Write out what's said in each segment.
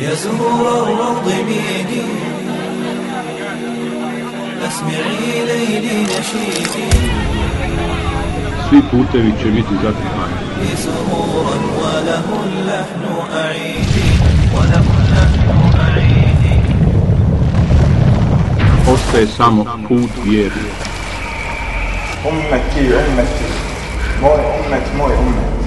يا زهور الروض ميدي اسمعي ليلي نشيدي Svi putevi će biti zatrpani. سرورا وله اللحن أعيدي وله اللحن أعيدي Ostaje samo put vjeri. ummeti, ummeti, moj ummet, moj ummet.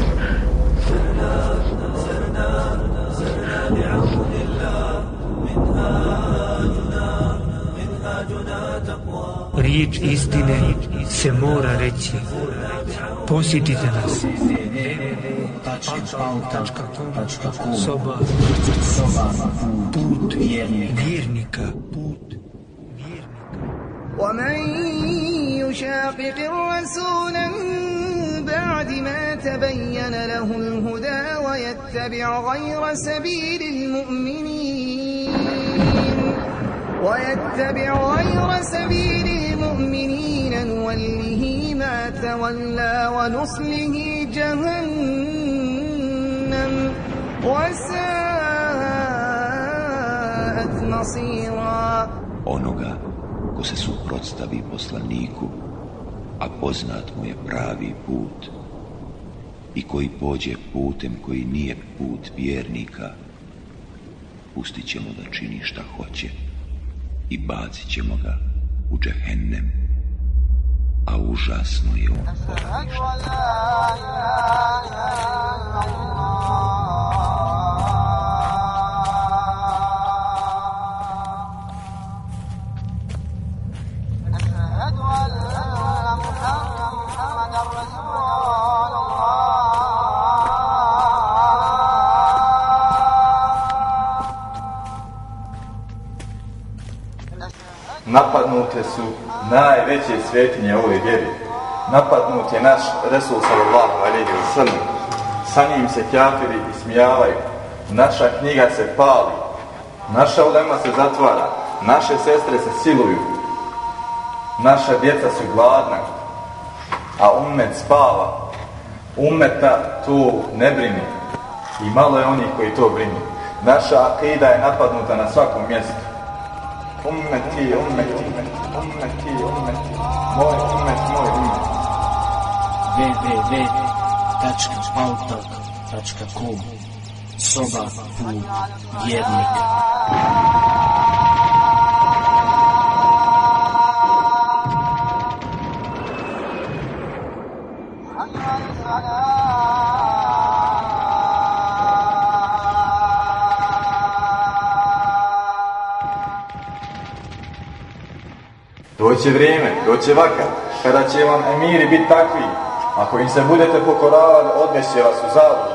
Riječ istine se mora reći. Posjetite nas. Soba. Put vjernika. Put ومن يشاقق الرسول من بعد ما تبين له الهدى ويتبع غير سبيل المؤمنين ويتبع غير سبيل المؤمنين نوله ما تولى ونصله جهنم وساءت مصيرا onoga ko se suprotstavi poslaniku, a poznat mu je pravi put, i koji pođe putem koji nije put vjernika, pustit ćemo da čini šta hoće i bacit ćemo ga u džehennem, a užasno je on polavište. Napadnute su najveće svetinje ove vjere. Napadnut je naš Resul sallallahu alaihi wa sallam. Sa njim se kjafiri ismijavaju. Naša knjiga se pali. Naša ulema se zatvara. Naše sestre se siluju. Naša djeca su gladna. A ummet spava. Ummeta to ne brini. I malo je onih koji to brini. Naša akida je napadnuta na svakom mjestu. Ummeti, ummeti, ummeti, ummeti, moj ummet, moj ummet. www.pautak.com Soba put vjernika. Doće vrijeme, doće vakar, kada će vam emiri biti takvi. Ako im se budete pokoravali, odneće vas u zavodu.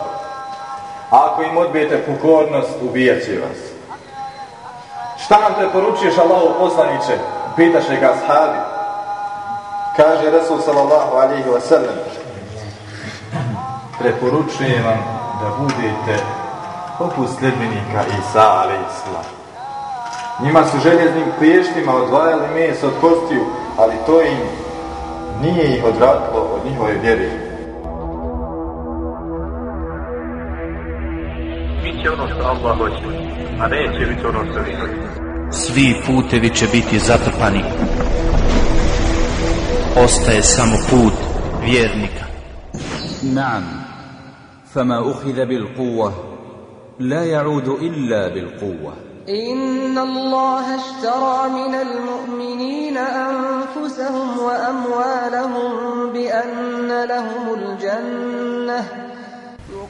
Ako im odbijete pokornost, ubijat će vas. Šta nam te poručuješ Allahu poslaniće? Pitaše ga sahabi. Kaže Resul sallallahu alihi wasallam. Preporučujem vam da budete poput sljedbenika Isa alaihi sallam. Njima su željeznim kliještima odvajali meso od kostiju, ali to im nije ih odvratilo od njihove vjere. Mi će ono što Allah hoće. A neće biti ono što vi Svi putevi će biti zatrpani. Ostaje samo put vjernika. Naam. Fama uhidha bil kuva, la ja'udu illa bil kuva. إن الله اشترى من المؤمنين أنفسهم وأموالهم بأن لهم الجنة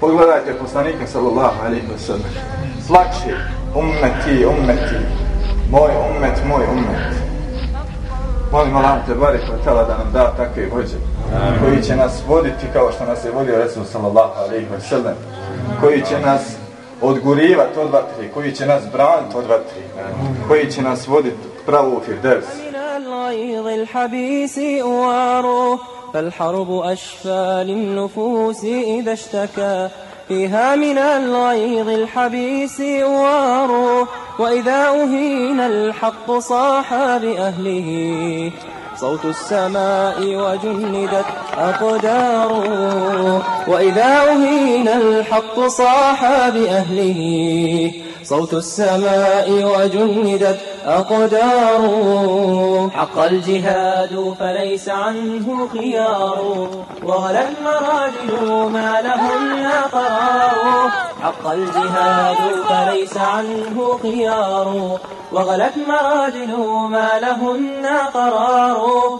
Pogledajte poslanika sallallahu alaihi wa sallam. Plače, ummeti, ummeti, moj ummet, moj ummet. Molim Allah te barek wa ta'ala da nam da takve vođe, koji će nas voditi kao što nas je vodio Resul sallallahu alaihi wa sallam, koji će nas odgurivati od vatri, koji će nas braniti od vatri, koji će nas voditi pravo u firdevs. فالحرب أشفى للنفوس إذا اشتكى فيها من الغيظ الحبيس أوار وإذا أهين الحق صاح بأهله صوت السماء وجندت أقداره. وإذا أهين الحق صاح بأهله. صوت السماء وجندت أقداره حق الجهاد فليس عنه خيار. وغلا المراجل ما لهن قرار. حق الجهاد فليس عنه خيار. وغلت مراجل ما لهن قرار.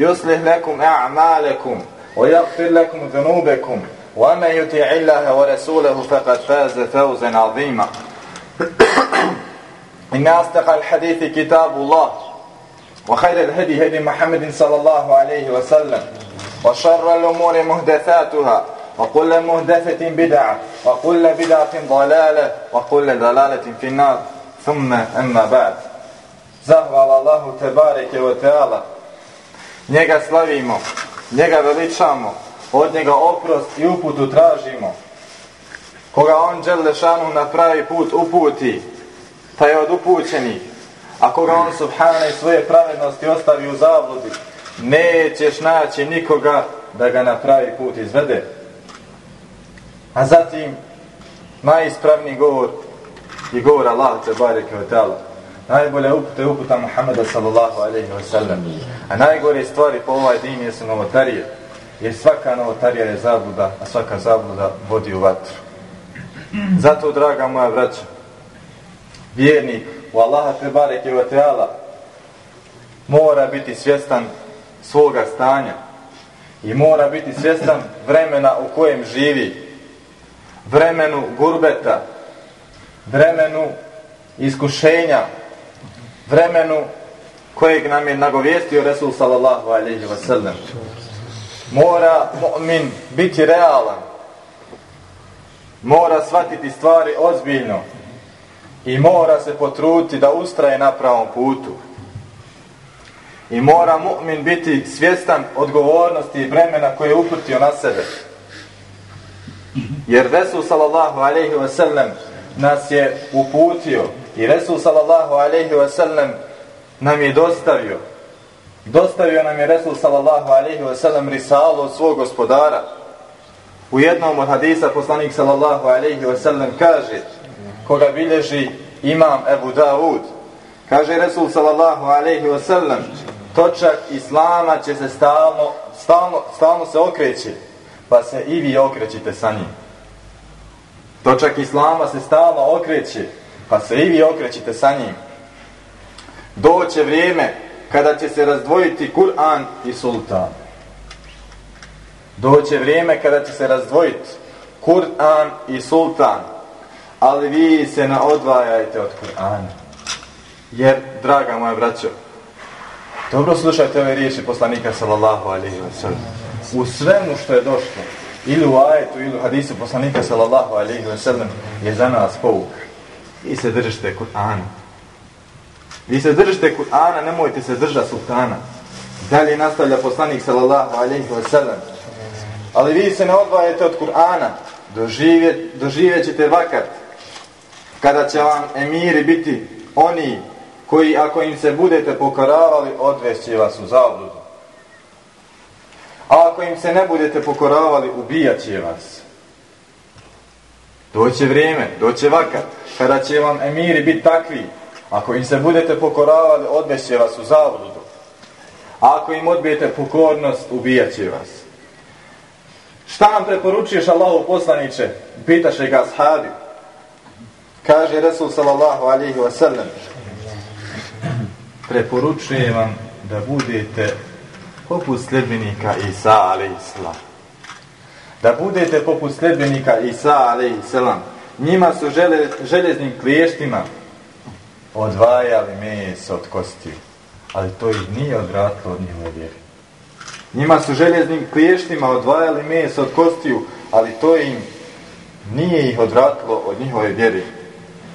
يصلح لكم أعمالكم ويغفر لكم ذنوبكم. ومن يطع الله ورسوله فقد فاز فوزا عظيما. إن أصدق الحديث كتاب الله وخير الهدي هدي محمد صلى الله عليه وسلم وشر الأمور مهدثاتها وكل مهدثة بدعة وكل بدعة ضلالة وكل ضلالة في النار. ثم أما بعد. زهر الله تبارك وتعالى. Njega slavimo, njega veličamo, od njega oprost i uputu tražimo. Koga on Đelešanu na pravi put uputi, taj je od upućenih. A koga on subhane svoje pravednosti ostavi u zabludi, nećeš naći nikoga da ga na pravi put izvede. A zatim, najispravniji govor i govor Allah te bareke od. Najbolja uputa je uputa Muhammeda sallallahu alaihi wa sallam. A najgore stvari po ovaj din jesu novotarije. Jer svaka novotarija je zabluda, a svaka zabluda vodi u vatru. Zato, draga moja braća, vjernik u Allaha te bareke ve mora biti svjestan svoga stanja i mora biti svjestan vremena u kojem živi vremenu gurbeta vremenu iskušenja vremenu kojeg nam je nagovijestio Resul sallallahu alaihi wa sallam. Mora mu'min biti realan. Mora shvatiti stvari ozbiljno. I mora se potruditi da ustraje na pravom putu. I mora mu'min biti svjestan odgovornosti i vremena koje je uputio na sebe. Jer Resul sallallahu alaihi wa sallam nas je uputio i Resul sallallahu alaihi wa sallam nam je dostavio. Dostavio nam je Resul sallallahu alaihi wa sallam risalu od svog gospodara. U jednom od hadisa poslanik sallallahu alaihi wa sallam kaže koga bilježi imam Ebu Dawud kaže Resul sallallahu alaihi wa sallam točak Islama će se stalno stalno, stalno se okreći pa se i vi okrećite sa njim. Točak Islama se stalno okreće pa se i vi okrećite sa njim. Doće vrijeme kada će se razdvojiti Kur'an i Sultan. Doće vrijeme kada će se razdvojiti Kur'an i Sultan. Ali vi se na odvajajte od Kur'ana. Jer draga moja braćo dobro slušajte ove riječi poslanika sallallahu alaihi wa sallam. U svemu što je došlo ili u ajetu ili u hadisu poslanika sallallahu alaihi wa sallam je za nas pouka vi se držite Kur'ana. Vi se držite Kur'ana nemojte se držati sultana. Dalje nastavlja poslanik sallallahu alaihi wa sallam. Ali vi se ne odvajate od Kur'ana. Doživjet, doživjet ćete vakat. Kada će vam emiri biti oni koji ako im se budete pokoravali odvešće vas u zabludu. A ako im se ne budete pokoravali ubijat će vas doće vrijeme, doće vakat kada će vam emiri biti takvi ako im se budete pokoravali odvešće vas u zavodu. A ako im odbijete pokornost, ubijat će vas. Šta nam preporučuješ Allahu poslaniće? Pitaše ga ashabi. Kaže Resul sallallahu alihi wasallam preporučujem vam da budete poput sljedbenika Isa alaihi sallam. Da budete poput sljedbenika Isa a.s. Njima su žele, železnim kliještima odvajali meso od kostiju. Ali to ih nije odratilo od njihove vjere. Njima su željeznim kliještima odvajali meso od kostiju, ali to im nije ih odratilo od njihove vjere.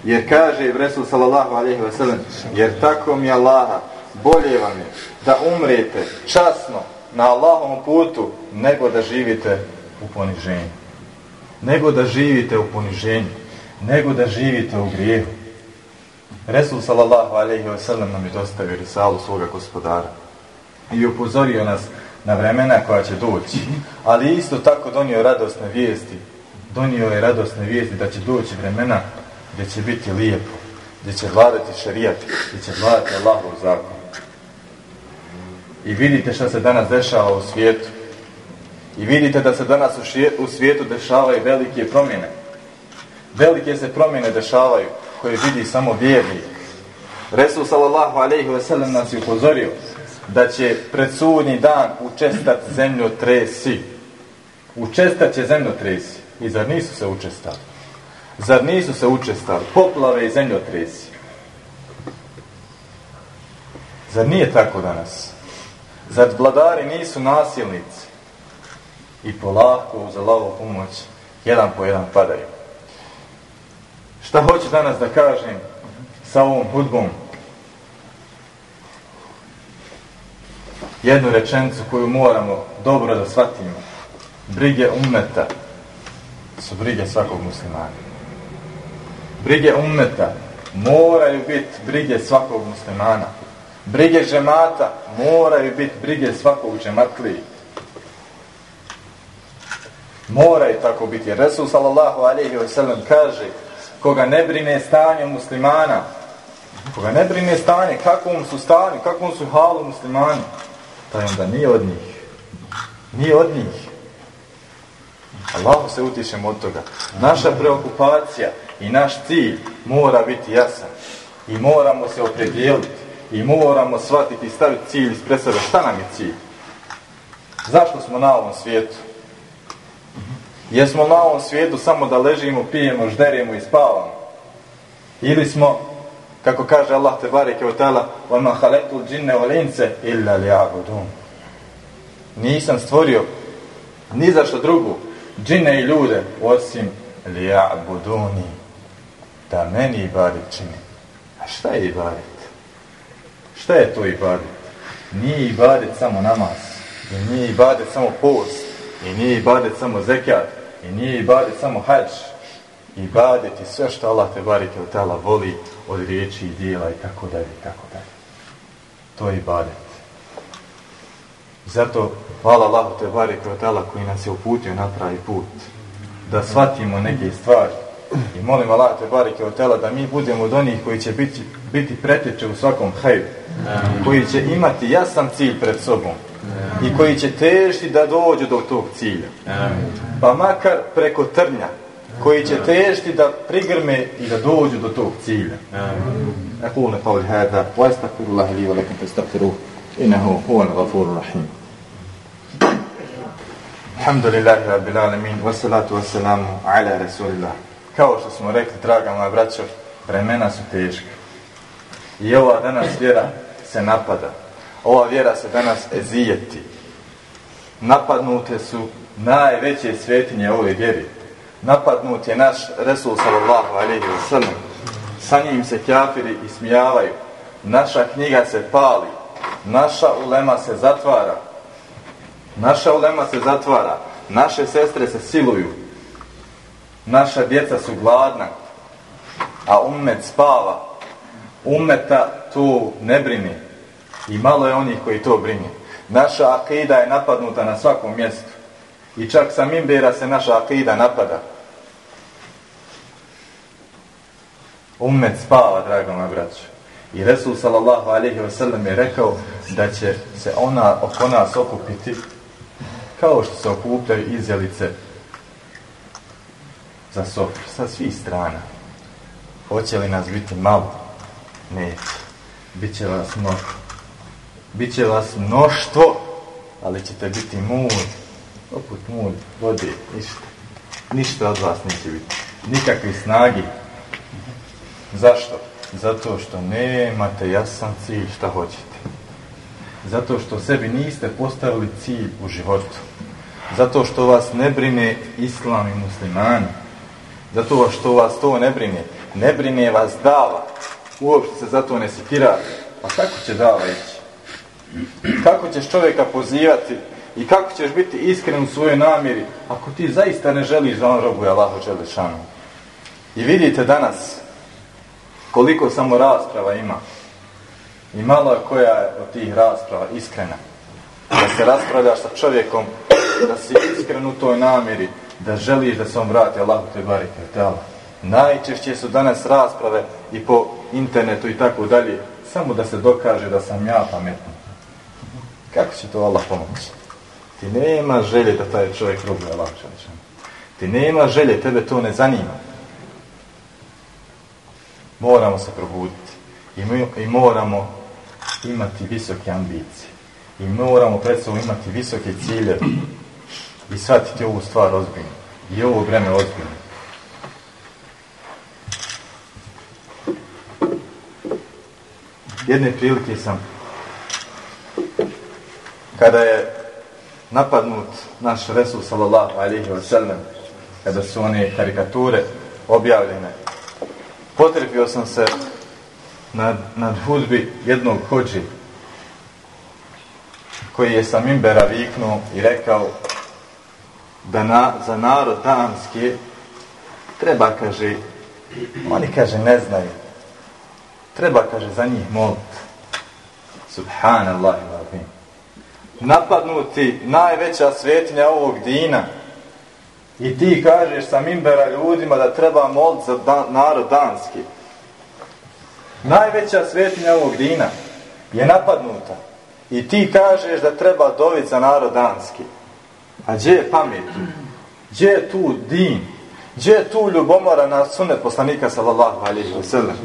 Jer kaže Resul sallallahu alejhi ve sellem, jer tako mi Allaha bolje vam je da umrete časno na Allahovom putu nego da živite u poniženju. Nego da živite u poniženju. Nego da živite u grijehu. Resul sallallahu alejhi ve sellem nam je dostavio risalu svoga gospodara i upozorio nas na vremena koja će doći. Ali isto tako donio radosne vijesti. Donio je radosne vijesti da će doći vremena gdje će biti lijepo, gdje će vladati šarijat, gdje će vladati Allahov zakon. I vidite šta se danas dešava u svijetu. I vidite da se danas u svijetu dešavaju velike promjene. Velike se promjene dešavaju koje vidi samo vjernik. Resul sallallahu alaihi ve sellem nas je upozorio da će pred sudnji dan učestat zemlju tresi. Učestat će zemlju tresi. I zar nisu se učestali? Zar nisu se učestali poplave i zemljotresi? Zar nije tako danas? Zar vladari nisu nasilnici? I polako uz Allahovu pomoć jedan po jedan padaju. Šta hoću danas da kažem sa ovom hudbom? Jednu rečenicu koju moramo dobro da shvatimo. Brige ummeta su brige svakog muslimana brige ummeta moraju biti brige svakog muslimana. Brige žemata moraju biti brige svakog žematliji. Moraju tako biti. Resul sallallahu alaihi wa sallam kaže koga ne brine stanje muslimana koga ne brine stanje kakvom su stanju, kakvom su halu muslimani pa taj onda nije od njih. Nije od njih. Allahu se utišemo od toga. Naša preokupacija i naš cilj mora biti jasan. I moramo se opredijeliti. I moramo shvatiti i staviti cilj ispred sebe. Šta nam je cilj? Zašto smo na ovom svijetu? Jesmo na ovom svijetu samo da ležimo, pijemo, žderimo i spavamo? Ili smo, kako kaže Allah te bareke od tala, وَمَا خَلَقْتُ الْجِنَّ وَلِنْسَ إِلَّا لِيَعْبُدُونَ Nisam stvorio ni za što drugu džine i ljude osim li'abuduni da meni ibadet čini. A šta je ibadet? Šta je to ibadet? Nije ibadet samo namaz. I nije ibadet samo post. I nije ibadet samo zekat. I nije ibadet samo hađ. Ibadet je sve što Allah te barike od tela voli od riječi i dijela i tako dalje i tako dalje. To je ibadet. Zato hvala Allahu te barike od tela koji nas je uputio na pravi put. Da shvatimo neke stvari I molim Allah te barike od tela da mi budemo od onih koji će biti, biti pretječe u svakom hajdu. Koji će imati jasan cilj pred sobom I koji će težiti da dođu do tog cilja. Pa makar preko trnja. Koji će težiti da prigrme i da dođu do tog cilja. أقول قول هذا وأستغفر الله لي ولكم فاستغفروه إنه هو الغفور الرحيم الحمد لله رب العالمين والصلاة والسلام على رسول الله kao što smo rekli, draga moja braćo, vremena su teška. I ova danas vjera se napada. Ova vjera se danas ezijeti. Napadnute su najveće svetinje ove vjeri. Napadnut je naš Resul sallallahu alaihi wa sallam. Sa njim se kjafiri ismijavaju. Naša knjiga se pali. Naša ulema se zatvara. Naša ulema se zatvara. Naše sestre se siluju naša djeca su gladna, a ummet spava. Ummeta tu ne brini. I malo je onih koji to brine. Naša akida je napadnuta na svakom mjestu. I čak sa mimbera se naša akida napada. Umet spava, drago moja braćo. I Resul sallallahu alaihi wa sallam je rekao da će se ona oko nas okupiti kao što se okupljaju izjelice za sofru, sa svih strana. Hoće li nas biti malo? Neće. Biće vas mnogo. Biće vas mnoštvo, ali ćete biti mulj, poput mulj, vode, ništa. Ništa od vas neće biti. Nikakve snagi. Zašto? Zato što nemate jasan cilj šta hoćete. Zato što sebi niste postavili cilj u životu. Zato što vas ne brine islam i muslimani. Zato što vas to ne brine. Ne brine vas dava. Uopšte se zato ne sitira. Pa kako će dava ići? Kako ćeš čovjeka pozivati i kako ćeš biti iskren u svojoj namjeri ako ti zaista ne želiš da on robuje Allahu Đelešanu? I vidite danas koliko samo rasprava ima. I malo je koja je od tih rasprava iskrena. Da se raspravljaš sa čovjekom, da si iskren u toj namjeri, da želiš da se on vrati Allahu te barike. Tela. Najčešće su danas rasprave i po internetu i tako dalje, samo da se dokaže da sam ja pametan. Kako će to Allah pomoći? Ti nema želje da taj čovjek rubuje Allah Ti nema želje, tebe to ne zanima. Moramo se probuditi. I, mi, I moramo imati visoke ambicije. I moramo pred sobom imati visoke cilje i shvatiti ovu stvar ozbiljno. I ovo vreme ozbiljno. Jedne prilike sam kada je napadnut naš Resul sallallahu alaihi wa sallam kada su one karikature objavljene potrepio sam se nad, nad hudbi jednog hođi koji je sa Mimbera viknuo i rekao da na, za narod danski treba, kaže, oni, kaže, ne znaju. Treba, kaže, za njih molit. Subhanallah i Napadnuti najveća svetinja ovog dina i ti kažeš sa Mimbera ljudima da treba molit za dan, narod danski. Najveća svetinja ovog dina je napadnuta i ti kažeš da treba dovit za narod danski. A gdje je pamet? Gdje je tu din? Gdje je tu ljubomora na sunet poslanika sallallahu alaihi wa sallam?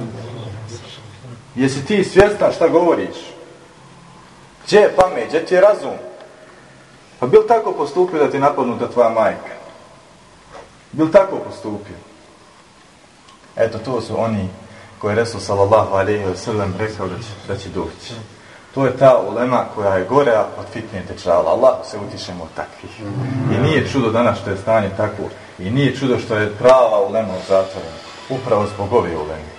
Jesi ti svjesna šta govoriš? Gdje je pamet? Gdje ti je razum? Pa bil tako postupio da ti napadnuta tvoja majka? Bil tako postupio? Eto, to su oni koje je Resul sallallahu alaihi wa sallam rekao da će, da će doći. To je ta ulema koja je gore od fitne tečala. Allah se utišemo od takvih. I nije čudo danas što je stanje tako. I nije čudo što je prava ulema u zatvoru. Upravo zbog ove uleme.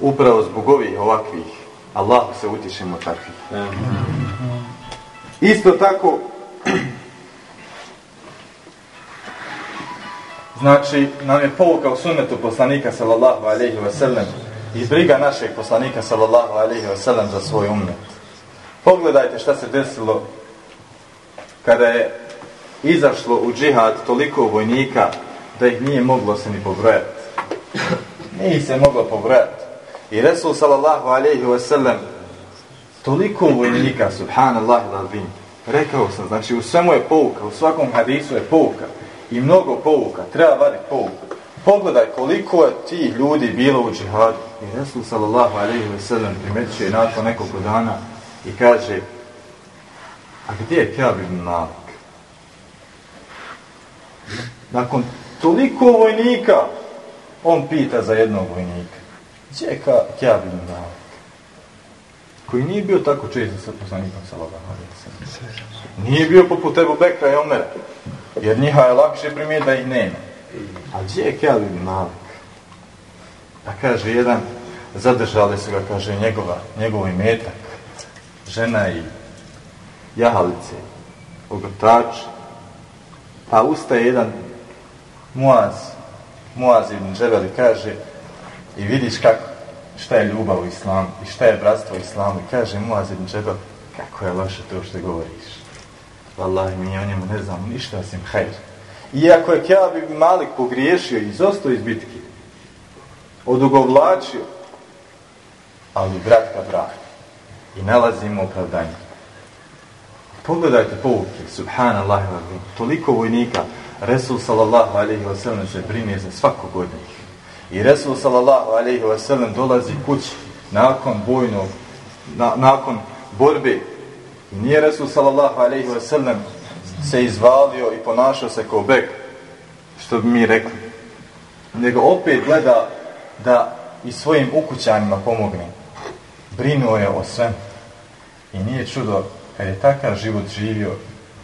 Upravo zbog ovih ovakvih. Allah se utišemo od takvih. Isto tako, znači, nam je pouka u sunnetu poslanika sallallahu alaihi wa sallam i briga našeg poslanika sallallahu alaihi wa sallam za svoj ummet. Pogledajte šta se desilo kada je izašlo u džihad toliko vojnika da ih nije moglo se ni pobrojati. Nije se moglo pobrojati. I Resul sallallahu alaihi wa sallam toliko vojnika, subhanallah lalvim, rekao sam, znači u svemu je pouka, u svakom hadisu je pouka i mnogo pouka, treba vaditi pouka. Pogledaj koliko je ti ljudi bilo u džihadu. I Resul sallallahu alaihi wa sallam primetit je nakon nekoliko dana i kaže a gdje je Kjab ibn Malik? Nakon toliko vojnika on pita za jednog vojnika čeka je Kjab ibn Malik? Koji nije bio tako često sa poslanikom sallallahu. Nije bio poput Ebu Bekra i Omera. Jer njiha je lakše primijeti da ih nema. A gdje je Kjab ibn Malik? Pa kaže jedan, zadržali su ga, kaže, njegova, njegov imetak žena i jahalice, ogrtač, pa ustaje jedan muaz, muaz ibn Džebel kaže i vidiš kako, šta je ljubav u islamu i šta je bratstvo u islamu i kaže muaz ibn Džebel, kako je loše to što govoriš. Wallahi, mi o njemu ne znamo ništa osim hajr. Iako je Kjab ibn Malik pogriješio i izostao iz bitke, odugovlačio, ali brat ga brani. I nalazimo opravdanje. Pogledajte pouke, subhanallah, toliko vojnika, Resul sallallahu alaihi wa sallam se brine za svakog od njih. I Resul sallallahu alaihi wa sallam dolazi kući nakon bojnog, na, nakon borbe. I nije Resul sallallahu alaihi wa sallam se izvalio i ponašao se kao bek, što bi mi rekli. Nego opet gleda da i svojim ukućanima pomogne. Brinuo je o svem. I nije čudo kad je takav život živio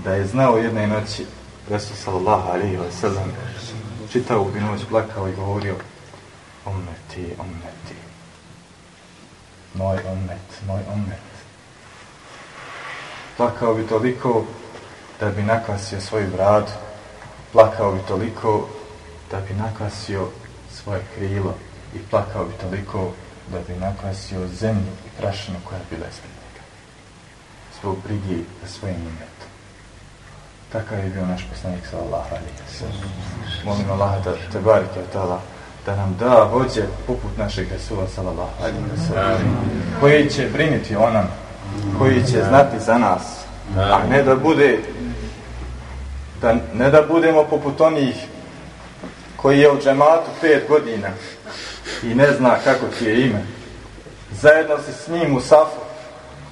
da je znao jedne noći Resul sallallahu alaihi wa sallam čitao bi noć, plakao i govorio Ummeti, ummeti. Moj ummet, moj ummet. Plakao bi toliko da bi nakvasio svoju bradu. Plakao bi toliko da bi nakvasio svoje krilo. I plakao bi toliko da bi nakvasio zemlju i prašinu koja bi bila ispred njega. Brigi za svojim umetom. Takav je bio naš poslanik sallallahu alaihi wa sallam. Molim Allaha da te barike od tada da nam da vođe poput našeg Resula sallallahu alaihi wa sallam. Koji će briniti o nam, koji će znati za nas, a ne da bude da ne da budemo poput onih koji je u džematu pet godina i ne zna kako ti je ime. Zajedno si s njim u safu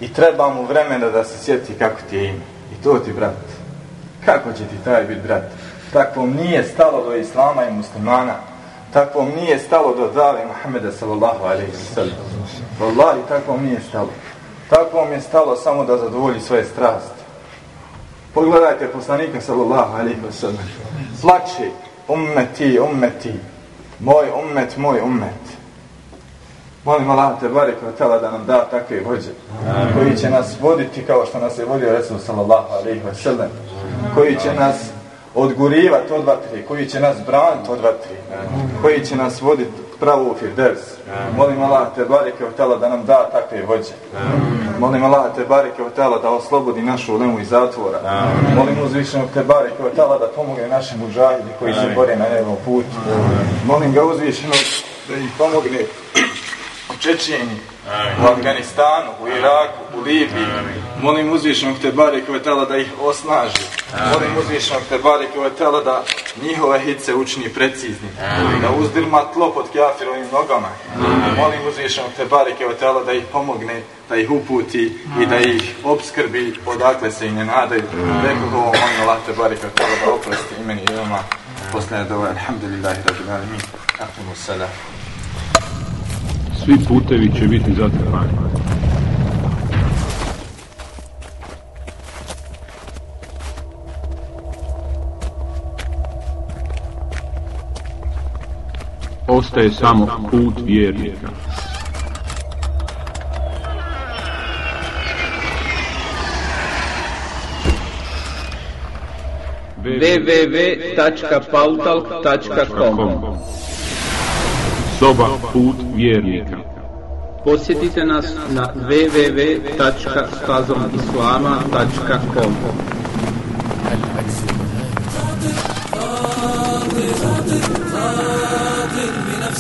i treba mu vremena da se sjeti kako ti je ime. I to ti, brat. Kako će ti taj biti, brat? Takvom nije stalo do islama i muslimana. Takvom nije stalo do dave Muhammeda sallallahu alaihi wa sallam. Wallahi, takvom nije stalo. Takvom je stalo samo da zadovolji svoje strasti. Pogledajte poslanika sallallahu alaihi wa sallam. Plače, ummeti, ummeti. Moj ummet, moj ummet. Molim Allah te barek tela da nam da takve vođe. Koji će nas voditi kao što nas je vodio Resul sallallahu alaihi wa sallam. Koji će nas odgurivati od vatri. Koji će nas braniti od vatri. Koji će nas voditi pravo u Firdevs. Molim Allah te bareke od tela da nam da takve vođe. Molim Allah te bareke od tela da oslobodi našu ulemu iz zatvora. Molim uzvišenog te bareke od tela da pomogne našim muđahidi koji se bore na njegovom putu. Molim ga uzvišenog da ih pomogne u Čečeni, u Afganistanu, u Iraku, u Libiji. Molim uzvišenog te bareke od tela da ih osnaži. Molim uzvišenog te bareke od tela da njihove hice učini precizni. Da uzdirma tlo pod kjafirovim nogama. Molim uzvišenog te bareke od tela da ih pomogne, da ih uputi i da ih obskrbi odakle se i ne nadaju. Rekao ovo, molim Allah te bareke od tela da oprosti imeni i vama. Poslije dova, alhamdulillahi rabbil alamin. Ahimu salam. Svi putevi će biti zatrpani. Ostaje samo put vjernika. www.pautalk.com doba put vjernika. Posjetite nas na www.stazomislama.com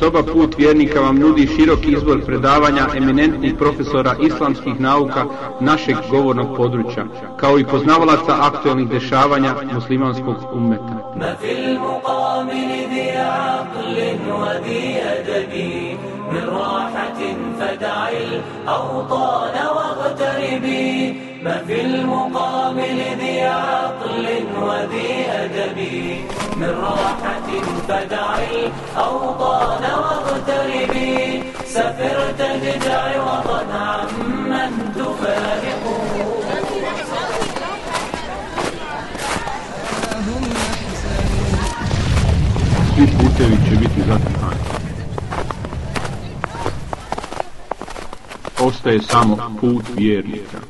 Soba Put vjernika vam nudi širok izbor predavanja eminentnih profesora islamskih nauka našeg govornog područja, kao i poznavalaca aktualnih dešavanja muslimanskog ummeta. ما في المقام لذي عقل وذي أدب من راحة فدع الأوطان واغتربي ما في المقام لذي عقل وذي أدب من راحة فدع الأوطان واغتربي سفر تجدع وطن عمن تفارقه Svi putevi će biti zatrpani. Ostaje samo put vjernika.